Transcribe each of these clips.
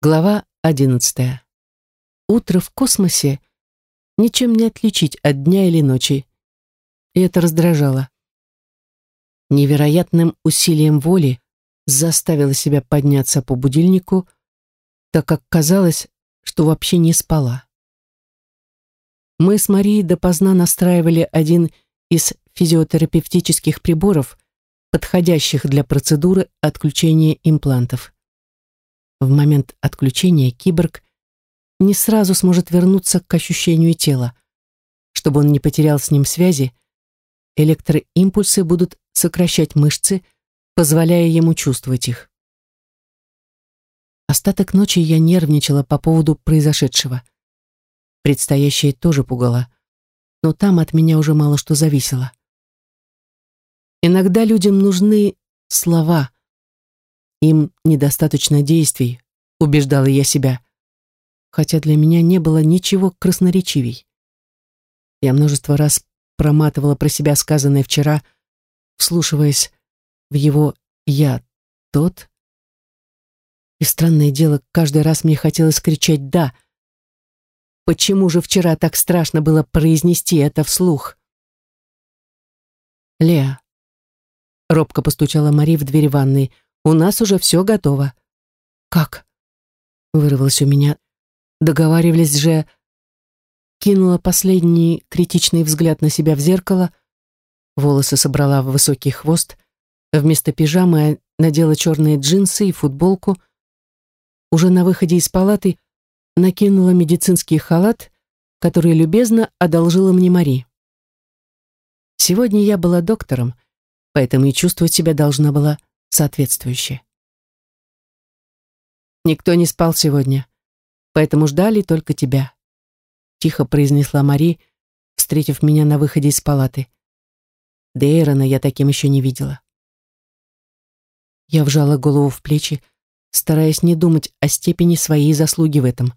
Глава одиннадцатая. Утро в космосе ничем не отличить от дня или ночи. И это раздражало. Невероятным усилием воли заставила себя подняться по будильнику, так как казалось, что вообще не спала. Мы с Марией допоздна настраивали один из физиотерапевтических приборов, подходящих для процедуры отключения имплантов. В момент отключения киборг не сразу сможет вернуться к ощущению тела. Чтобы он не потерял с ним связи, электроимпульсы будут сокращать мышцы, позволяя ему чувствовать их. Остаток ночи я нервничала по поводу произошедшего. Предстоящее тоже пугало, но там от меня уже мало что зависело. Иногда людям нужны слова, им недостаточно действий, убеждала я себя, хотя для меня не было ничего красноречивей. Я множество раз проматывала про себя сказанное вчера, вслушиваясь в его «я тот». И странное дело, каждый раз мне хотелось кричать «да». Почему же вчера так страшно было произнести это вслух? «Леа», — робко постучала Мари в дверь ванной, — у нас уже все готово». «Как?» — вырвалось у меня. Договаривались же... Кинула последний критичный взгляд на себя в зеркало, волосы собрала в высокий хвост, вместо пижамы надела черные джинсы и футболку. Уже на выходе из палаты накинула медицинский халат, который любезно одолжила мне Мари. Сегодня я была доктором, поэтому и чувствовать себя должна была соответствующе. «Никто не спал сегодня, поэтому ждали только тебя», тихо произнесла Мари, встретив меня на выходе из палаты. Дейрона я таким еще не видела. Я вжала голову в плечи, стараясь не думать о степени своей заслуги в этом.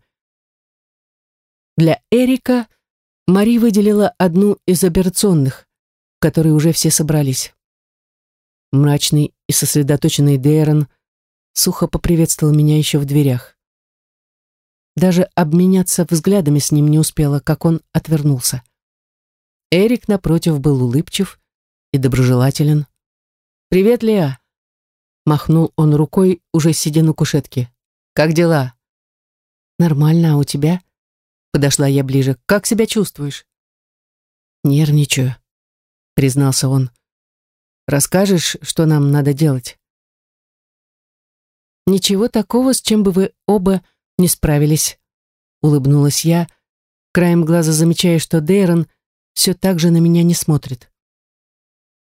Для Эрика Мари выделила одну из операционных, в которой уже все собрались. Мрачный и сосредоточенный Дейрон сухо поприветствовал меня еще в дверях. Даже обменяться взглядами с ним не успела, как он отвернулся. Эрик, напротив, был улыбчив и доброжелателен. «Привет, Леа!» Махнул он рукой, уже сидя на кушетке. «Как дела?» «Нормально, а у тебя?» Подошла я ближе. «Как себя чувствуешь?» «Нервничаю», признался он. Расскажешь, что нам надо делать?» «Ничего такого, с чем бы вы оба не справились», — улыбнулась я, краем глаза замечая, что Дейрон все так же на меня не смотрит.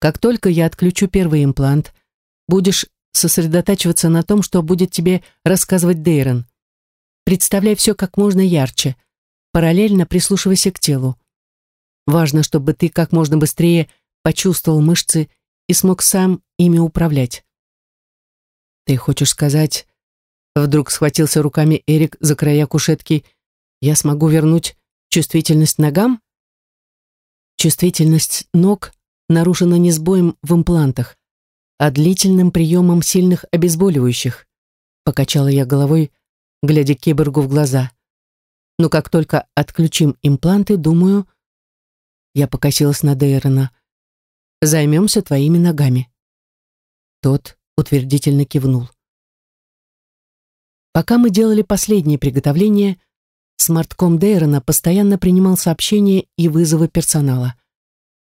«Как только я отключу первый имплант, будешь сосредотачиваться на том, что будет тебе рассказывать Дейрон. Представляй все как можно ярче, параллельно прислушивайся к телу. Важно, чтобы ты как можно быстрее почувствовал мышцы и смог сам ими управлять. «Ты хочешь сказать...» Вдруг схватился руками Эрик за края кушетки. «Я смогу вернуть чувствительность ногам?» Чувствительность ног нарушена не сбоем в имплантах, а длительным приемом сильных обезболивающих. Покачала я головой, глядя киборгу в глаза. Но как только отключим импланты, думаю... Я покосилась на Дейрона займемся твоими ногами». Тот утвердительно кивнул. Пока мы делали последние приготовления, смартком Дейрона постоянно принимал сообщения и вызовы персонала.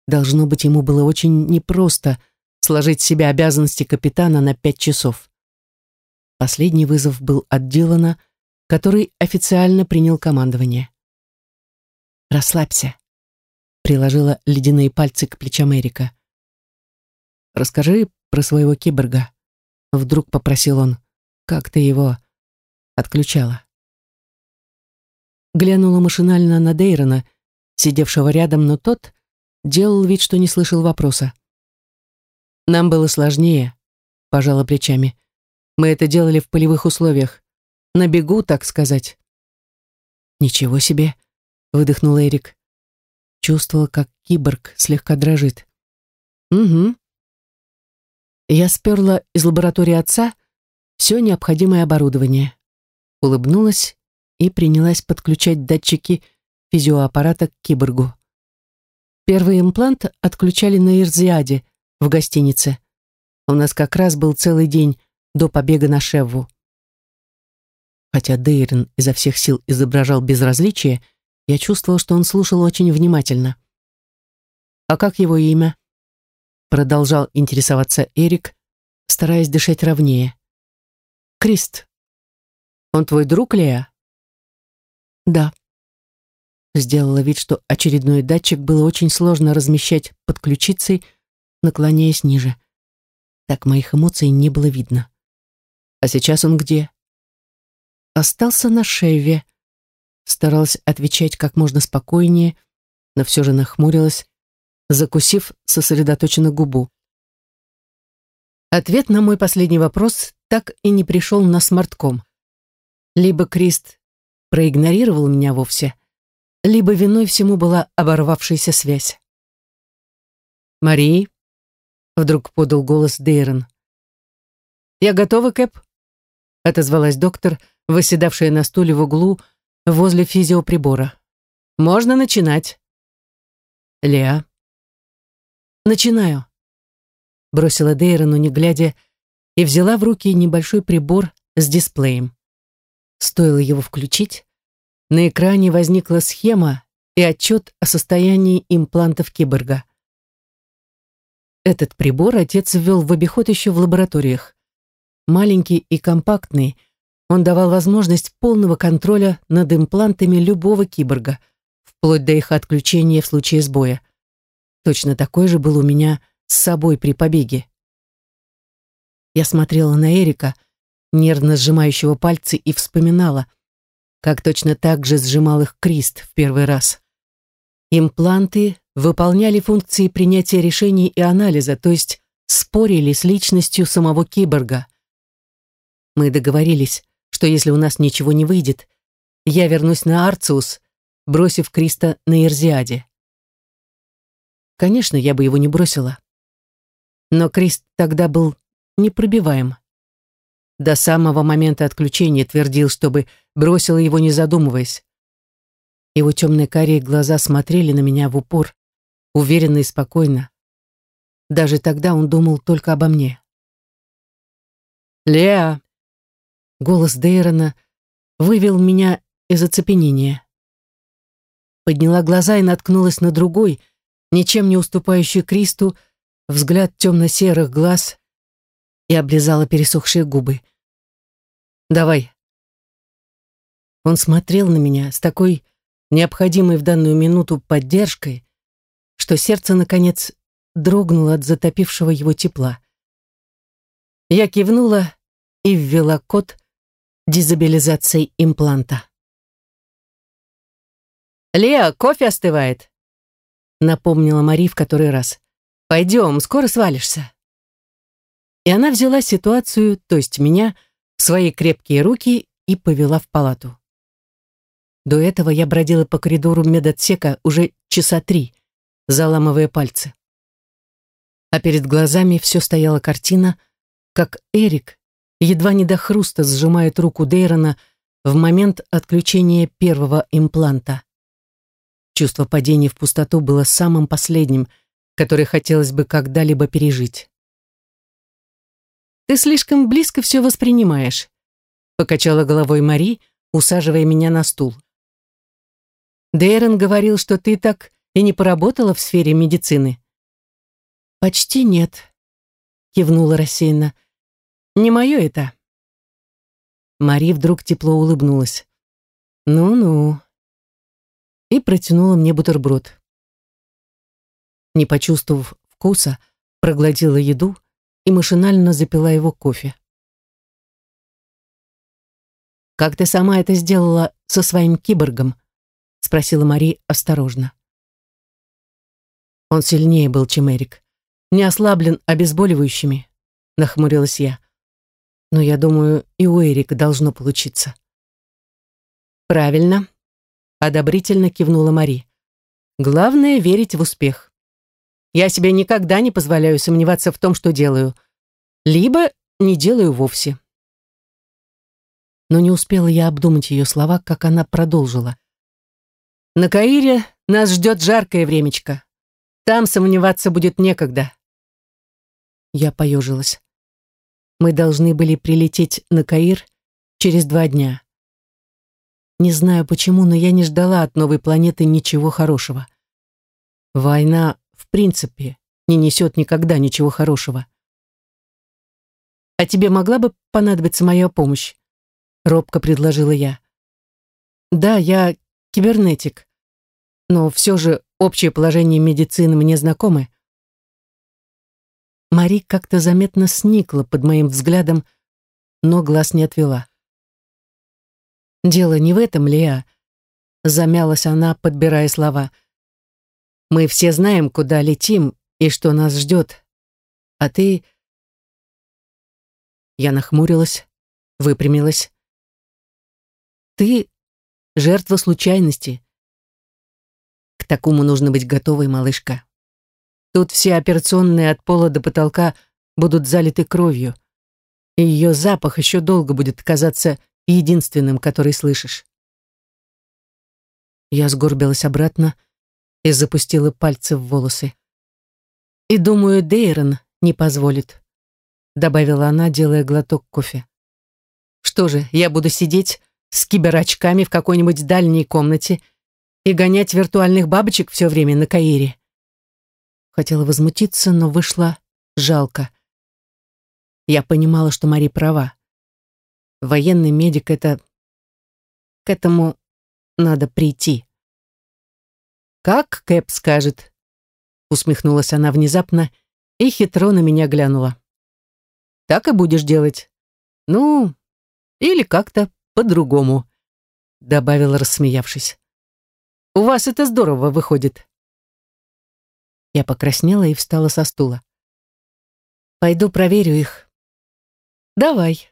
Должно быть, ему было очень непросто сложить в себя обязанности капитана на пять часов. Последний вызов был от Дилана, который официально принял командование. «Расслабься», — приложила ледяные пальцы к плечам Эрика. Расскажи про своего киборга. Вдруг попросил он. Как ты его отключала? Глянула машинально на Дейрона, сидевшего рядом, но тот делал вид, что не слышал вопроса. Нам было сложнее, пожала плечами. Мы это делали в полевых условиях. На бегу, так сказать. Ничего себе, выдохнул Эрик. Чувствовал, как киборг слегка дрожит. Угу, я сперла из лаборатории отца все необходимое оборудование. улыбнулась и принялась подключать датчики физиоаппарата к киборгу. Первый имплант отключали на Ирзиаде, в гостинице. У нас как раз был целый день до побега на Шевву. Хотя Дейрон изо всех сил изображал безразличие, я чувствовал, что он слушал очень внимательно. «А как его имя?» Продолжал интересоваться Эрик, стараясь дышать ровнее. «Крист. Он твой друг, Лея?» «Да». Сделала вид, что очередной датчик было очень сложно размещать под ключицей, наклоняясь ниже. Так моих эмоций не было видно. «А сейчас он где?» «Остался на Шеве». Старалась отвечать как можно спокойнее, но все же нахмурилась, закусив сосредоточенно губу. Ответ на мой последний вопрос так и не пришел на смартком. Либо Крист проигнорировал меня вовсе, либо виной всему была оборвавшаяся связь. «Мари», — вдруг подал голос Дейрон. «Я готова, Кэп», — отозвалась доктор, восседавшая на стуле в углу возле физиоприбора. «Можно начинать». «Леа», «Начинаю», — бросила Дейрону, не глядя, и взяла в руки небольшой прибор с дисплеем. Стоило его включить, на экране возникла схема и отчет о состоянии имплантов киборга. Этот прибор отец ввел в обиход еще в лабораториях. Маленький и компактный, он давал возможность полного контроля над имплантами любого киборга, вплоть до их отключения в случае сбоя. Точно такой же был у меня с собой при побеге. Я смотрела на Эрика, нервно сжимающего пальцы, и вспоминала, как точно так же сжимал их Крист в первый раз. Импланты выполняли функции принятия решений и анализа, то есть спорили с личностью самого киборга. Мы договорились, что если у нас ничего не выйдет, я вернусь на Арциус, бросив Криста на Ирзиаде. Конечно, я бы его не бросила. Но Крист тогда был непробиваем. До самого момента отключения твердил, чтобы бросила его, не задумываясь. Его темные карие глаза смотрели на меня в упор, уверенно и спокойно. Даже тогда он думал только обо мне. «Леа!» Голос Дейрона вывел меня из оцепенения. Подняла глаза и наткнулась на другой — ничем не уступающий Кристу, взгляд темно-серых глаз и облизала пересохшие губы. «Давай». Он смотрел на меня с такой необходимой в данную минуту поддержкой, что сердце, наконец, дрогнуло от затопившего его тепла. Я кивнула и ввела код дезабилизации импланта. «Леа, кофе остывает!» Напомнила Мари в который раз. «Пойдем, скоро свалишься». И она взяла ситуацию, то есть меня, в свои крепкие руки и повела в палату. До этого я бродила по коридору медотсека уже часа три, заламывая пальцы. А перед глазами все стояла картина, как Эрик едва не до хруста сжимает руку Дейрона в момент отключения первого импланта. Чувство падения в пустоту было самым последним, которое хотелось бы когда-либо пережить. «Ты слишком близко все воспринимаешь», — покачала головой Мари, усаживая меня на стул. «Дейрон говорил, что ты так и не поработала в сфере медицины». «Почти нет», — кивнула рассеянно. «Не мое это». Мари вдруг тепло улыбнулась. «Ну-ну, и протянула мне бутерброд. Не почувствовав вкуса, проглотила еду и машинально запила его кофе. «Как ты сама это сделала со своим киборгом?» — спросила Мари осторожно. Он сильнее был, чем Эрик. Не ослаблен обезболивающими, нахмурилась я. Но я думаю, и у Эрика должно получиться. Правильно одобрительно кивнула Мари. Главное верить в успех. Я себе никогда не позволяю сомневаться в том, что делаю. Либо не делаю вовсе. но не успела я обдумать ее слова, как она продолжила. «На Каире нас ждет жаркое времечко. Там сомневаться будет некогда». Я поежилась. Мы должны были прилететь на Каир через два дня. Не знаю почему, но я не ждала от новой планеты ничего хорошего. Война, в принципе, не несет никогда ничего хорошего. «А тебе могла бы понадобиться моя помощь?» — робко предложила я. «Да, я кибернетик, но все же общее положение медицины мне знакомы». Мари как-то заметно сникла под моим взглядом, но глаз не отвела. «Дело не в этом, Леа», — замялась она, подбирая слова. «Мы все знаем, куда летим и что нас ждет. А ты...» Я нахмурилась, выпрямилась. «Ты — жертва случайности. К такому нужно быть готовой, малышка. Тут все операционные от пола до потолка будут залиты кровью, и ее запах еще долго будет казаться единственным, который слышишь. Я сгорбилась обратно и запустила пальцы в волосы. «И думаю, Дейрон не позволит», — добавила она, делая глоток кофе. «Что же, я буду сидеть с киберочками в какой-нибудь дальней комнате и гонять виртуальных бабочек все время на Каире?» Хотела возмутиться, но вышло жалко. Я понимала, что Мари права военный медик — это... К этому надо прийти. «Как Кэп скажет», — усмехнулась она внезапно и хитро на меня глянула. «Так и будешь делать. Ну, или как-то по-другому», — добавила, рассмеявшись. «У вас это здорово выходит». Я покраснела и встала со стула. «Пойду проверю их». «Давай»,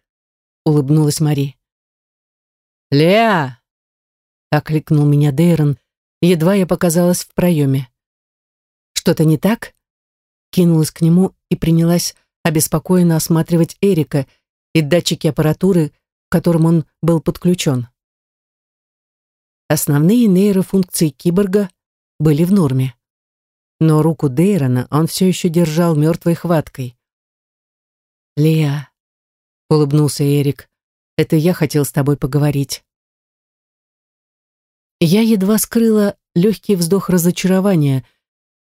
улыбнулась Мари. «Леа!» — окликнул меня Дейрон, едва я показалась в проеме. «Что-то не так?» Кинулась к нему и принялась обеспокоенно осматривать Эрика и датчики аппаратуры, к которым он был подключен. Основные нейрофункции киборга были в норме. Но руку Дейрона он все еще держал мертвой хваткой. «Леа, улыбнулся Эрик. Это я хотел с тобой поговорить. Я едва скрыла легкий вздох разочарования,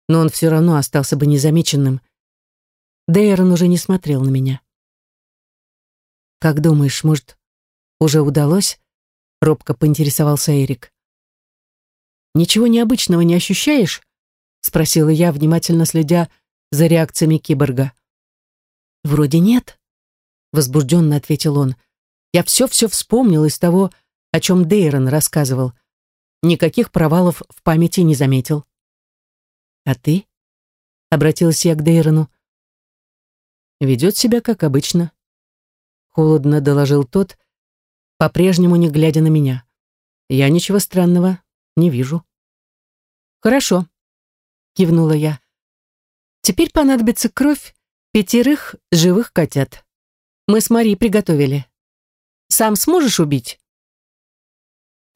но он все равно остался бы незамеченным. Дейрон уже не смотрел на меня. «Как думаешь, может, уже удалось?» — робко поинтересовался Эрик. «Ничего необычного не ощущаешь?» — спросила я, внимательно следя за реакциями киборга. «Вроде нет», возбужденно ответил он. Я все-все вспомнил из того, о чем Дейрон рассказывал. Никаких провалов в памяти не заметил. А ты? Обратилась я к Дейрону. Ведет себя как обычно. Холодно доложил тот, по-прежнему не глядя на меня. Я ничего странного не вижу. Хорошо, кивнула я. Теперь понадобится кровь пятерых живых котят. Мы с Мари приготовили. Сам сможешь убить?»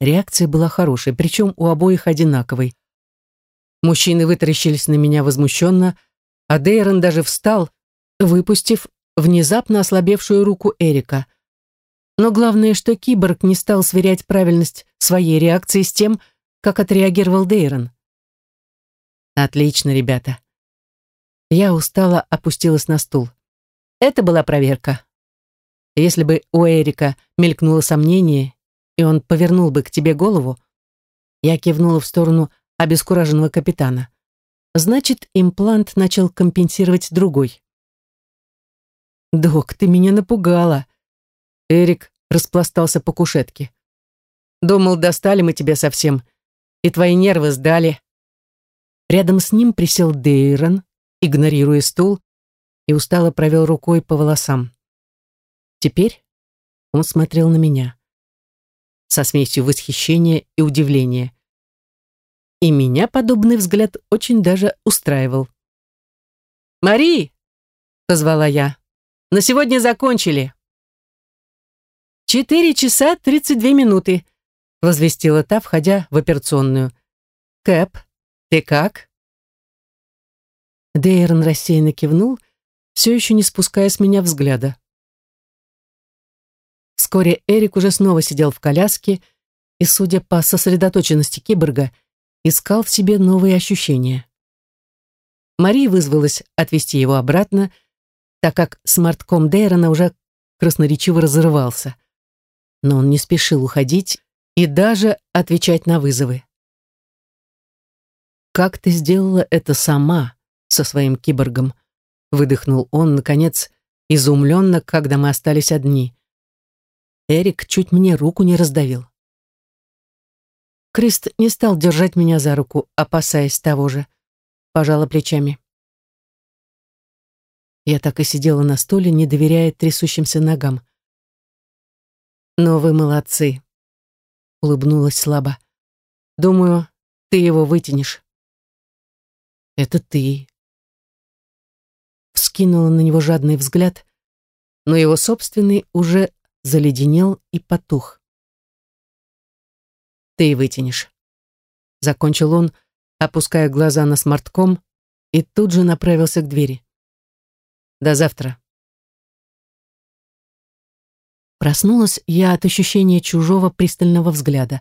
Реакция была хорошей, причем у обоих одинаковой. Мужчины вытаращились на меня возмущенно, а Дейрон даже встал, выпустив внезапно ослабевшую руку Эрика. Но главное, что киборг не стал сверять правильность своей реакции с тем, как отреагировал Дейрон. «Отлично, ребята». Я устало опустилась на стул. Это была проверка. Если бы у Эрика мелькнуло сомнение, и он повернул бы к тебе голову, я кивнула в сторону обескураженного капитана. Значит, имплант начал компенсировать другой. «Док, ты меня напугала!» Эрик распластался по кушетке. «Думал, достали мы тебя совсем, и твои нервы сдали». Рядом с ним присел Дейрон, игнорируя стул, и устало провел рукой по волосам. Теперь он смотрел на меня со смесью восхищения и удивления. И меня подобный взгляд очень даже устраивал. «Мари!» — позвала я. «На сегодня закончили!» «Четыре часа тридцать две минуты», — возвестила та, входя в операционную. «Кэп, ты как?» Дейрон рассеянно кивнул, все еще не спуская с меня взгляда. Вскоре Эрик уже снова сидел в коляске и, судя по сосредоточенности киборга, искал в себе новые ощущения. Мария вызвалась отвезти его обратно, так как смартком Дейрона уже красноречиво разрывался. Но он не спешил уходить и даже отвечать на вызовы. «Как ты сделала это сама со своим киборгом?» выдохнул он, наконец, изумленно, когда мы остались одни. Эрик чуть мне руку не раздавил. Крист не стал держать меня за руку, опасаясь того же. Пожала плечами. Я так и сидела на стуле, не доверяя трясущимся ногам. «Но вы молодцы», — улыбнулась слабо. «Думаю, ты его вытянешь». «Это ты». Вскинула на него жадный взгляд, но его собственный уже заледенел и потух. «Ты вытянешь», — закончил он, опуская глаза на смартком, и тут же направился к двери. «До завтра». Проснулась я от ощущения чужого пристального взгляда.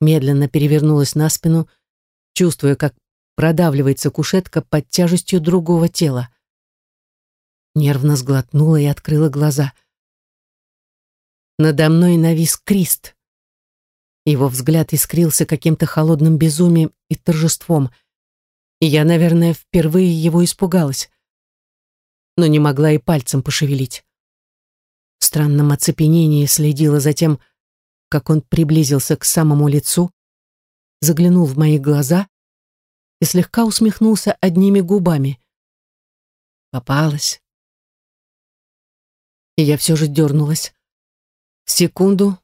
Медленно перевернулась на спину, чувствуя, как продавливается кушетка под тяжестью другого тела. Нервно сглотнула и открыла глаза — надо мной навис Крист. Его взгляд искрился каким-то холодным безумием и торжеством. И я, наверное, впервые его испугалась. Но не могла и пальцем пошевелить. В странном оцепенении следила за тем, как он приблизился к самому лицу, заглянул в мои глаза и слегка усмехнулся одними губами. Попалась. И я все же дернулась. Секунду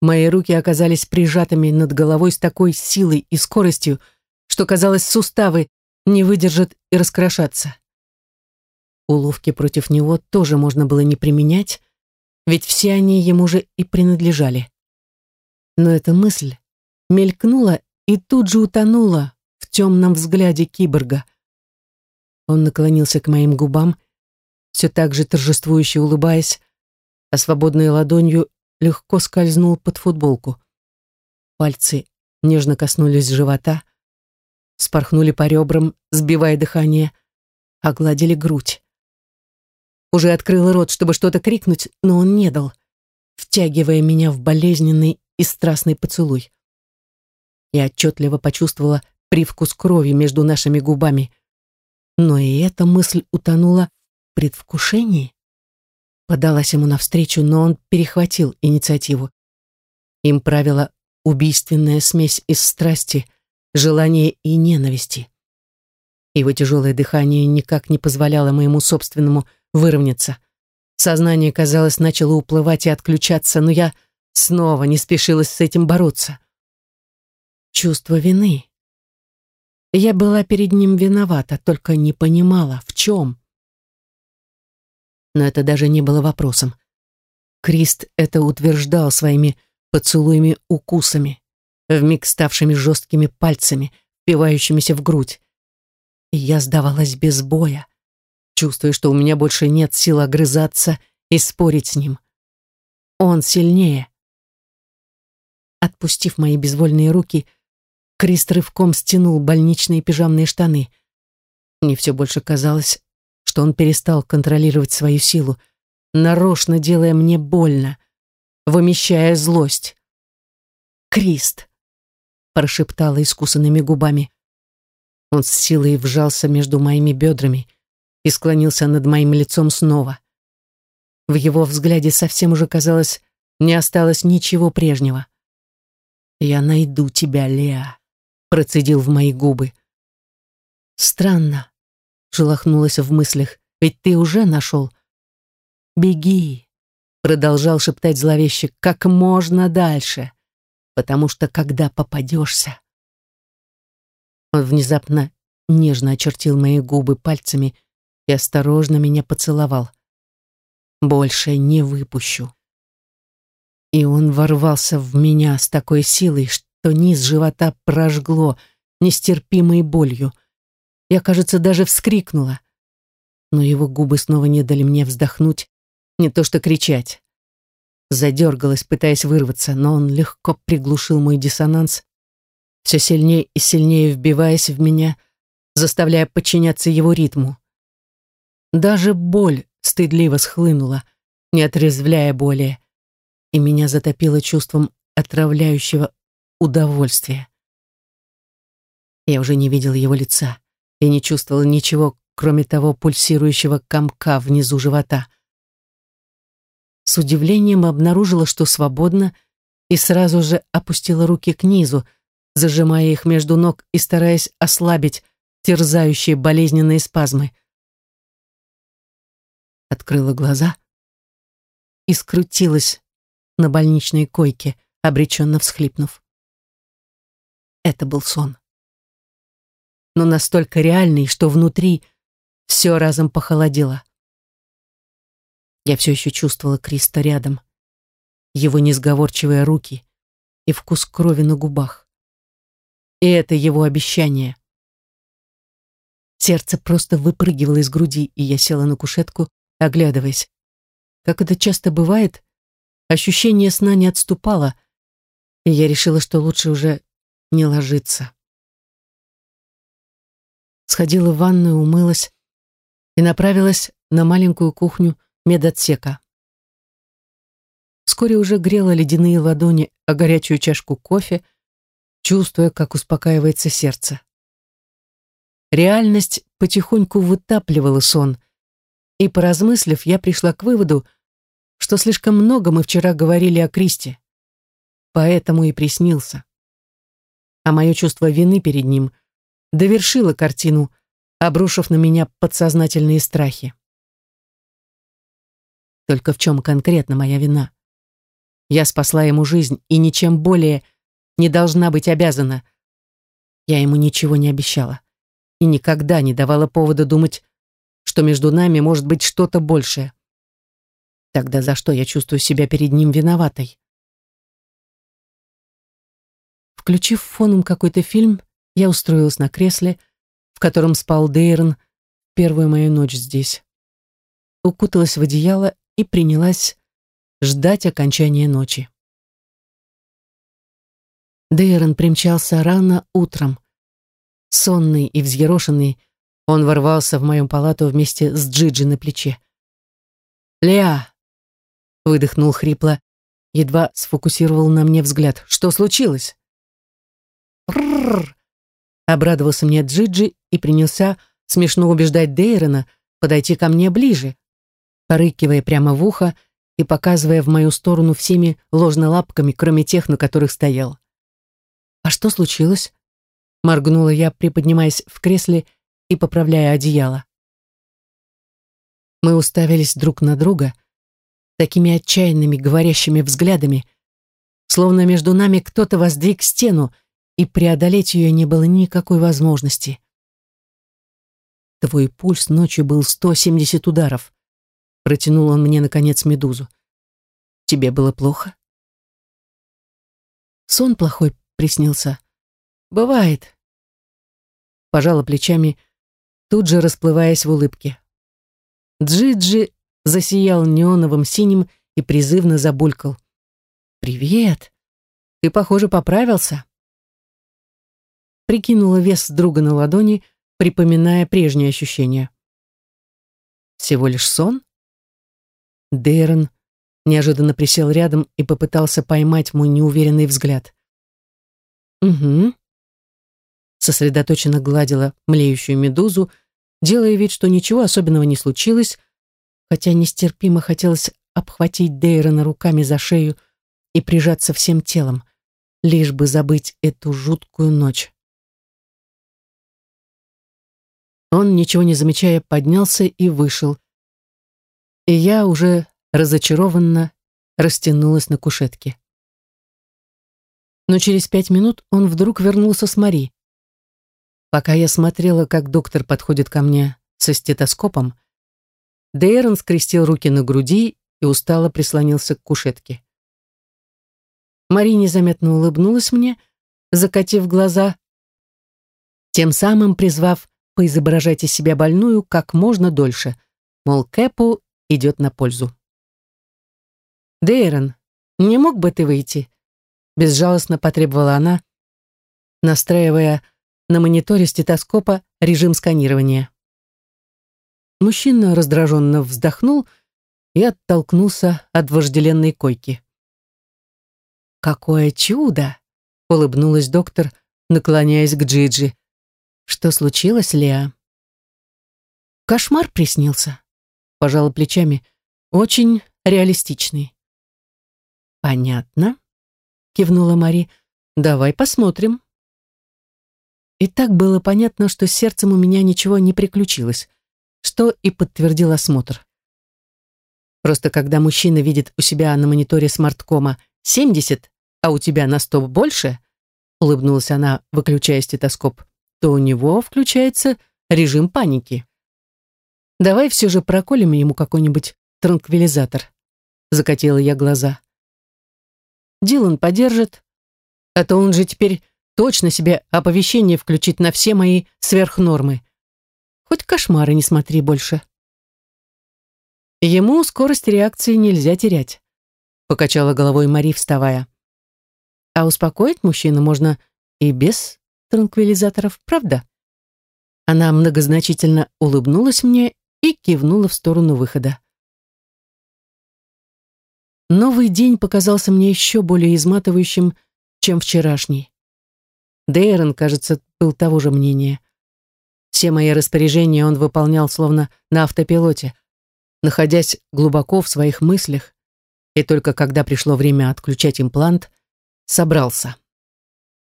мои руки оказались прижатыми над головой с такой силой и скоростью, что, казалось, суставы не выдержат и раскрошатся. Уловки против него тоже можно было не применять, ведь все они ему же и принадлежали. Но эта мысль мелькнула и тут же утонула в темном взгляде киборга. Он наклонился к моим губам, все так же торжествующе улыбаясь, а свободной ладонью легко скользнул под футболку. Пальцы нежно коснулись живота, спорхнули по ребрам, сбивая дыхание, огладили грудь. Уже открыл рот, чтобы что-то крикнуть, но он не дал, втягивая меня в болезненный и страстный поцелуй. Я отчетливо почувствовала привкус крови между нашими губами, но и эта мысль утонула в предвкушении. Подалась ему навстречу, но он перехватил инициативу. Им правила убийственная смесь из страсти, желания и ненависти. Его тяжелое дыхание никак не позволяло моему собственному выровняться. Сознание, казалось, начало уплывать и отключаться, но я снова не спешилась с этим бороться. Чувство вины. Я была перед ним виновата, только не понимала, в чем но это даже не было вопросом. Крист это утверждал своими поцелуями-укусами, вмиг ставшими жесткими пальцами, впивающимися в грудь. И я сдавалась без боя, чувствуя, что у меня больше нет сил огрызаться и спорить с ним. Он сильнее. Отпустив мои безвольные руки, Крист рывком стянул больничные пижамные штаны. Мне все больше казалось, что он перестал контролировать свою силу, нарочно делая мне больно, вымещая злость. «Крист!» — прошептала искусанными губами. Он с силой вжался между моими бедрами и склонился над моим лицом снова. В его взгляде совсем уже, казалось, не осталось ничего прежнего. «Я найду тебя, Леа», — процедил в мои губы. Странно, шелохнулась в мыслях. «Ведь ты уже нашел». «Беги», — продолжал шептать зловеще, «как можно дальше, потому что когда попадешься...» Он внезапно нежно очертил мои губы пальцами и осторожно меня поцеловал. «Больше не выпущу». ворвался в меня с такой силой, что низ живота прожгло нестерпимой болью. Я, кажется, даже вскрикнула. Но его губы снова не дали мне вздохнуть, не то что кричать. Задергалась, пытаясь вырваться, но он легко приглушил мой диссонанс, все сильнее и сильнее вбиваясь в меня, заставляя подчиняться его ритму. Даже боль стыдливо схлынула, не отрезвляя более, и меня затопило чувством отравляющего удовольствия. Я уже не видела его лица и не чувствовала ничего, кроме того пульсирующего комка внизу живота. С удивлением обнаружила, что свободно, и сразу же опустила руки к низу, зажимая их между ног и стараясь ослабить терзающие болезненные спазмы. Открыла глаза и скрутилась на больничной койке, обреченно всхлипнув. Это был сон. Но настолько реальный, что внутри все разом похолодело. Я все еще чувствовала Криста рядом, его несговорчивые руки и вкус крови на губах. И это его обещание. Сердце просто выпрыгивало из груди, и я села на кушетку, оглядываясь. Как это часто бывает, ощущение сна не отступало, и я решила, что лучше уже не ложиться. Сходила в ванную, умылась и направилась на маленькую кухню медотсека. Вскоре уже грела ледяные ладони о горячую чашку кофе, чувствуя, как успокаивается сердце. Реальность потихоньку вытапливала сон, и, поразмыслив, я пришла к выводу, что слишком много мы вчера говорили о Кристе, поэтому и приснился. А мое чувство вины перед ним довершило картину, обрушив на меня подсознательные страхи. Только в чем конкретно моя вина? Я спасла ему жизнь и ничем более не должна быть обязана. Я ему ничего не обещала и никогда не давала повода думать, что между нами может быть что-то большее. Тогда за что я чувствую себя перед ним виноватой? Включив фоном какой-то фильм, я устроилась на кресле, в котором спал Дейрон первую мою ночь здесь. Укуталась в одеяло и принялась ждать окончания ночи. Дейрон примчался рано утром. Сонный и взъерошенный, он ворвался в мою палату вместе с Джиджи на плече. «Леа!» — выдохнул хрипло, едва сфокусировал на мне взгляд. «Что случилось?» «Рррр!» — обрадовался мне Джиджи и принялся смешно убеждать Дейрона подойти ко мне ближе, порыкивая прямо в ухо и показывая в мою сторону всеми ложнолапками, кроме тех, на которых стоял. «А что случилось?» — моргнула я, приподнимаясь в кресле и поправляя одеяло. Мы уставились друг на друга такими отчаянными, говорящими взглядами, словно между нами кто-то воздвиг стену, и преодолеть ее не было никакой возможности. Твой пульс ночью был 170 ударов. Протянул он мне, наконец, медузу. Тебе было плохо? Сон плохой приснился. Бывает. Пожала плечами, тут же расплываясь в улыбке. Джиджи -джи засиял неоновым синим и призывно забулькал. «Привет! Ты, похоже, поправился?» Прикинула вес друга на ладони, припоминая прежние ощущения. «Всего лишь сон?» Дейрон неожиданно присел рядом и попытался поймать мой неуверенный взгляд. «Угу». Сосредоточенно гладила млеющую медузу, делая вид, что ничего особенного не случилось, хотя нестерпимо хотелось обхватить Дейрона руками за шею и прижаться всем телом, лишь бы забыть эту жуткую ночь. Он, ничего не замечая, поднялся и вышел, и я уже разочарованно растянулась на кушетке. Но через пять минут он вдруг вернулся с Мари. Пока я смотрела, как доктор подходит ко мне со стетоскопом, Дейрон скрестил руки на груди и устало прислонился к кушетке. Мари незаметно улыбнулась мне, закатив глаза, тем самым призвав поизображать из себя больную как можно дольше, мол, Кэпу идет на пользу. «Дейрон, не мог бы ты выйти?» Безжалостно потребовала она, настраивая на мониторе стетоскопа режим сканирования. Мужчина раздраженно вздохнул и оттолкнулся от вожделенной койки. «Какое чудо!» — улыбнулась доктор, наклоняясь к Джиджи. «Что случилось, Леа?» «Кошмар приснился», — пожала плечами. «Очень реалистичный». «Понятно», — кивнула Мари. «Давай посмотрим». И так было понятно, что с сердцем у меня ничего не приключилось, что и подтвердил осмотр. Просто когда мужчина видит у себя на мониторе смарткома 70, а у тебя на 100 больше, улыбнулась она, выключая стетоскоп, то у него включается режим паники. Давай все же проколем ему какой-нибудь транквилизатор. Закатила я глаза. Дилан подержит, а то он же теперь точно себе оповещение включит на все мои сверхнормы. Хоть кошмары не смотри больше. Ему скорость реакции нельзя терять, покачала головой Мари, вставая. А успокоить мужчину можно и без транквилизаторов, правда? Она многозначительно улыбнулась мне и кивнула в сторону выхода. Новый день показался мне еще более изматывающим, чем вчерашний. Дейрон, кажется, был того же мнения. Все мои распоряжения он выполнял словно на автопилоте, находясь глубоко в своих мыслях, и только когда пришло время отключать имплант, собрался.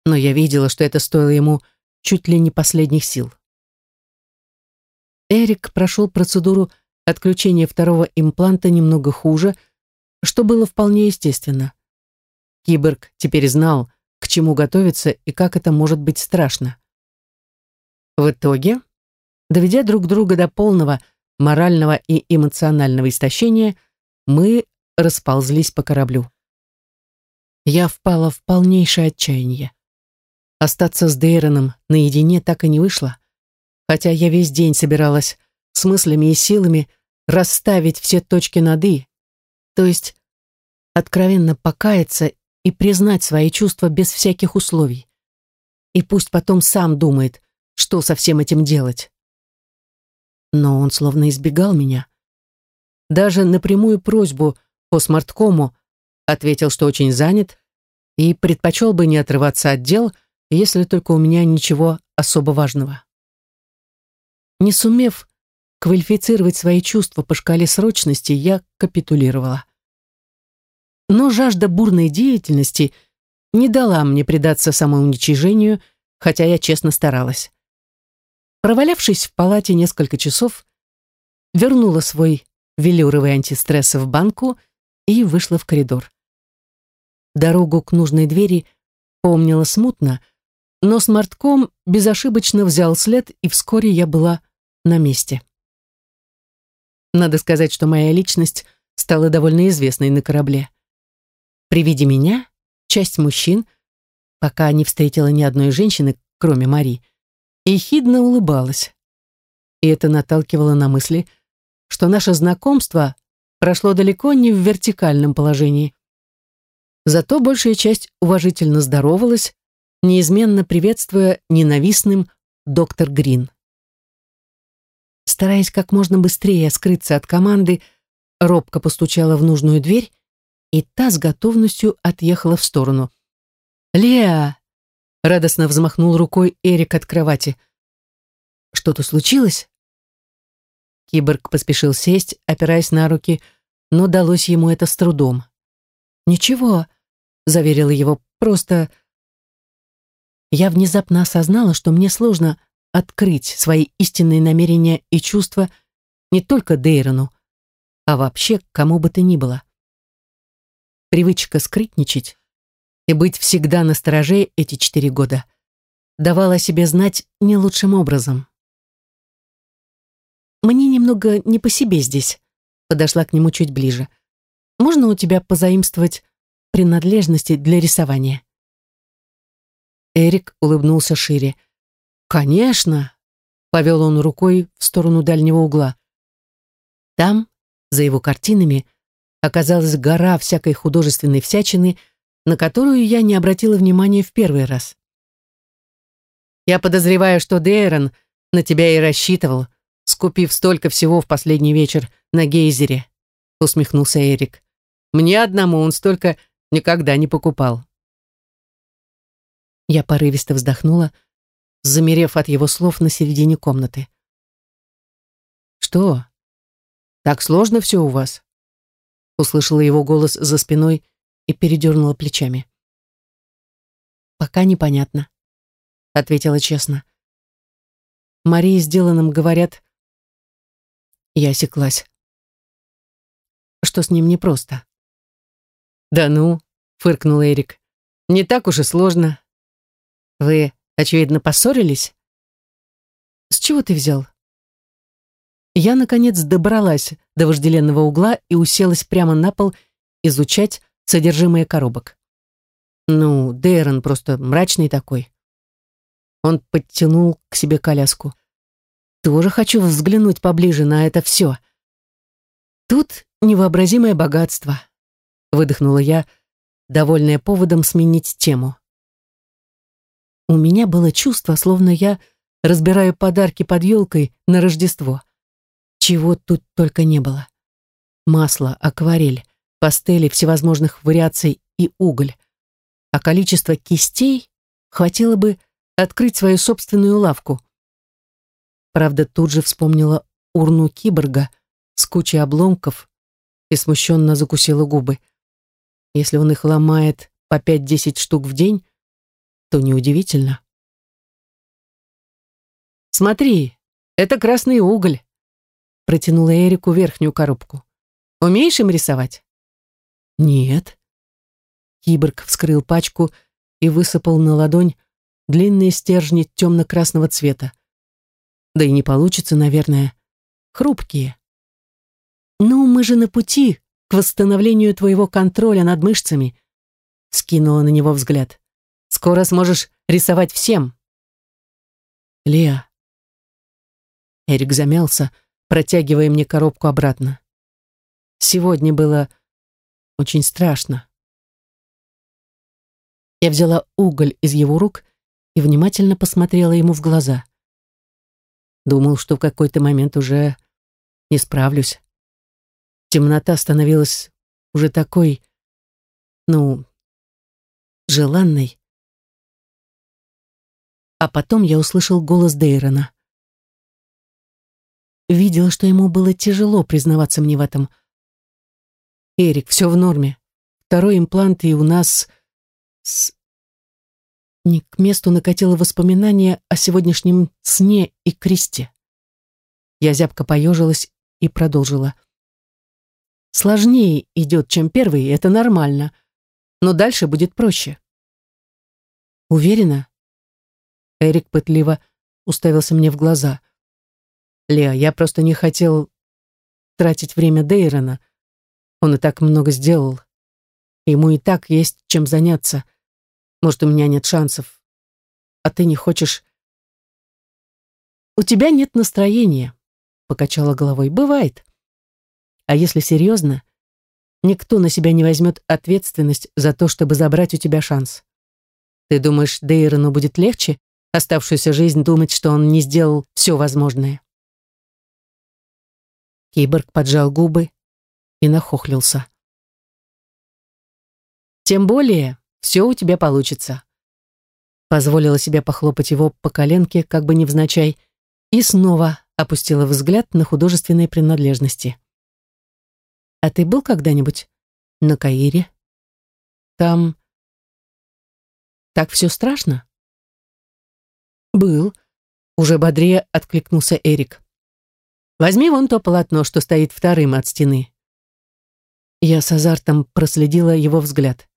Но я видела, что это стоило ему чуть ли не последних сил. Эрик прошел процедуру отключения второго импланта немного хуже, что было вполне естественно. Киборг теперь знал, к чему готовиться и как это может быть страшно. В итоге, доведя друг друга до полного морального и эмоционального истощения, мы расползлись по кораблю. Я впала в полнейшее отчаяние. Остаться с Дейроном наедине так и не вышло, хотя я весь день собиралась с мыслями и силами расставить все точки над «и», то есть откровенно покаяться и признать свои чувства без всяких условий. И пусть потом сам думает, что со всем этим делать. Но он словно избегал меня. Даже на прямую просьбу по смарткому ответил, что очень занят и предпочел бы не отрываться от дел, если только у меня ничего особо важного. Не сумев квалифицировать свои чувства по шкале срочности, я капитулировала. Но жажда бурной деятельности не дала мне предаться самоуничижению, хотя я честно старалась. Провалявшись в палате несколько часов, вернула свой велюровый антистресс в банку и вышла в коридор. Дорогу к нужной двери помнила смутно, но смартком безошибочно взял след, и вскоре я была на месте. Надо сказать, что моя личность стала довольно известной на корабле. При виде меня часть мужчин, пока не встретила ни одной женщины, кроме Мари, ехидно улыбалась. И это наталкивало на мысли, что наше знакомство прошло далеко не в вертикальном положении. Зато большая часть уважительно здоровалась, неизменно приветствуя ненавистным доктор Грин. Стараясь как можно быстрее скрыться от команды, робко постучала в нужную дверь, и та с готовностью отъехала в сторону. «Леа!» — радостно взмахнул рукой Эрик от кровати. «Что-то случилось?» Киборг поспешил сесть, опираясь на руки, но далось ему это с трудом. «Ничего», — заверила его, — «просто...» Я внезапно осознала, что мне сложно открыть свои истинные намерения и чувства не только Дейрону, а вообще кому бы то ни было. Привычка скрытничать и быть всегда на стороже эти четыре года давала себе знать не лучшим образом. «Мне немного не по себе здесь», — подошла к нему чуть ближе. «Можно у тебя позаимствовать принадлежности для рисования. Эрик улыбнулся шире. «Конечно!» — повел он рукой в сторону дальнего угла. Там, за его картинами, оказалась гора всякой художественной всячины, на которую я не обратила внимания в первый раз. «Я подозреваю, что Дейрон на тебя и рассчитывал, скупив столько всего в последний вечер на гейзере», — усмехнулся Эрик. «Мне одному он столько никогда не покупал». Я порывисто вздохнула, замерев от его слов на середине комнаты. «Что? Так сложно все у вас?» Услышала его голос за спиной и передернула плечами. «Пока непонятно», — ответила честно. Марии сделанным говорят... Я осеклась. Что с ним непросто. «Да ну», — фыркнул Эрик, — «не так уж и сложно. Вы, очевидно, поссорились?» «С чего ты взял?» Я, наконец, добралась до вожделенного угла и уселась прямо на пол изучать содержимое коробок. Ну, Дейрон просто мрачный такой. Он подтянул к себе коляску. Тоже хочу взглянуть поближе на это все. Тут невообразимое богатство, выдохнула я, довольная поводом сменить тему. У меня было чувство, словно я разбираю подарки под елкой на Рождество. Чего тут только не было. Масло, акварель, пастели всевозможных вариаций и уголь. А количество кистей хватило бы открыть свою собственную лавку. Правда, тут же вспомнила урну киборга с кучей обломков и смущенно закусила губы. Если он их ломает по пять-десять штук в день, то неудивительно. «Смотри, это красный уголь», Протянула Эрику верхнюю коробку. «Умеешь им рисовать?» «Нет». Киборг вскрыл пачку и высыпал на ладонь длинные стержни темно-красного цвета. Да и не получится, наверное. Хрупкие. «Ну, мы же на пути к восстановлению твоего контроля над мышцами», скинула на него взгляд. «Скоро сможешь рисовать всем». «Леа». Эрик замялся, протягивая мне коробку обратно. Сегодня было очень страшно. Я взяла уголь из его рук и внимательно посмотрела ему в глаза. Думал, что в какой-то момент уже не справлюсь. Темнота становилась уже такой, ну, желанной. А потом я услышал голос Дейрона. Видела, что ему было тяжело признаваться мне в этом. «Эрик, все в норме. Второй имплант и у нас...» с... Не к месту накатило воспоминание о сегодняшнем сне и кресте. Я зябко поежилась и продолжила. «Сложнее идет, чем первый, это нормально, но дальше будет проще». «Уверена?» Эрик пытливо уставился мне в глаза – Леа, я просто не хотел тратить время Дейрона. Он и так много сделал. Ему и так есть чем заняться. Может, у меня нет шансов. А ты не хочешь... У тебя нет настроения, покачала головой. Бывает. А если серьезно, никто на себя не возьмет ответственность за то, чтобы забрать у тебя шанс. Ты думаешь, Дейрону будет легче оставшуюся жизнь думать, что он не сделал все возможное? Киборг поджал губы и нахохлился. «Тем более, все у тебя получится». Позволила себе похлопать его по коленке, как бы невзначай, и снова опустила взгляд на художественные принадлежности. «А ты был когда-нибудь на Каире? Там... Так все страшно?» «Был», — уже бодрее откликнулся Эрик. Возьми вон то полотно, что стоит вторым от стены. Я с азартом проследила его взгляд.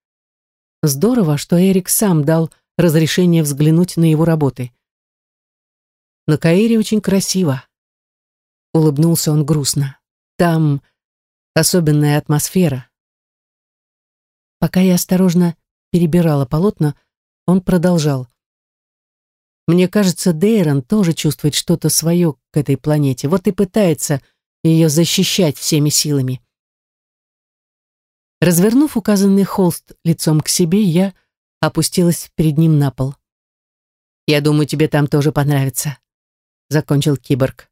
Здорово, что Эрик сам дал разрешение взглянуть на его работы. На Каире очень красиво. Улыбнулся он грустно. Там особенная атмосфера. Пока я осторожно перебирала полотна, он продолжал. Мне кажется, Дейрон тоже чувствует что-то свое к этой планете, вот и пытается ее защищать всеми силами. Развернув указанный холст лицом к себе, я опустилась перед ним на пол. «Я думаю, тебе там тоже понравится», — закончил киборг.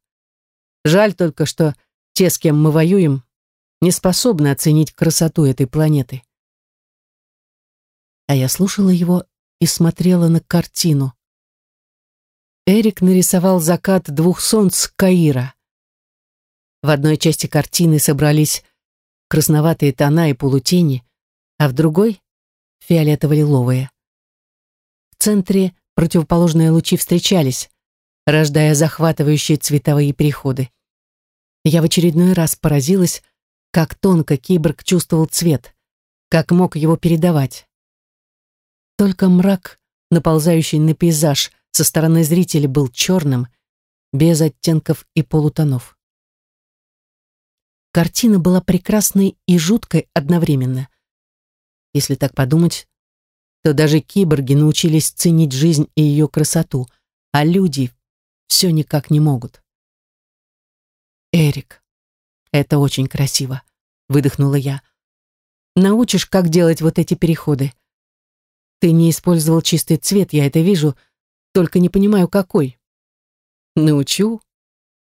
«Жаль только, что те, с кем мы воюем, не способны оценить красоту этой планеты». А я слушала его и смотрела на картину. Эрик нарисовал закат двух солнц Каира. В одной части картины собрались красноватые тона и полутени, а в другой — фиолетово-лиловые. В центре противоположные лучи встречались, рождая захватывающие цветовые переходы. Я в очередной раз поразилась, как тонко киборг чувствовал цвет, как мог его передавать. Только мрак, наползающий на пейзаж со стороны зрителя, был черным, без оттенков и полутонов. Картина была прекрасной и жуткой одновременно. Если так подумать, то даже киборги научились ценить жизнь и ее красоту, а люди все никак не могут. «Эрик, это очень красиво», — выдохнула я. «Научишь, как делать вот эти переходы?» Ты не использовал чистый цвет, я это вижу, только не понимаю, какой. Научу,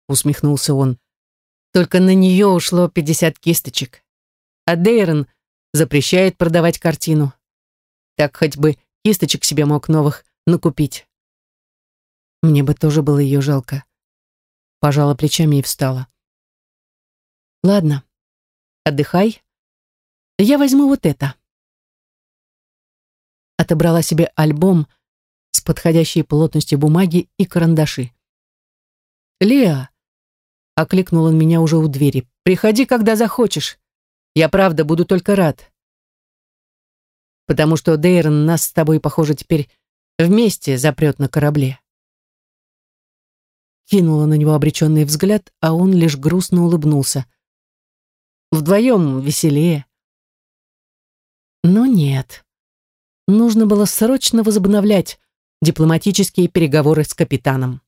усмехнулся он. Только на нее ушло пятьдесят кисточек. А Дейрон запрещает продавать картину. Так хоть бы кисточек себе мог новых накупить. Мне бы тоже было ее жалко. Пожала плечами и встала. Ладно, отдыхай. Я возьму вот это отобрала себе альбом с подходящей плотностью бумаги и карандаши. «Леа!» — окликнул он меня уже у двери. «Приходи, когда захочешь. Я правда буду только рад. Потому что Дейрон нас с тобой, похоже, теперь вместе запрет на корабле». Кинула на него обреченный взгляд, а он лишь грустно улыбнулся. «Вдвоем веселее». Но нет. Нужно было срочно возобновлять дипломатические переговоры с капитаном.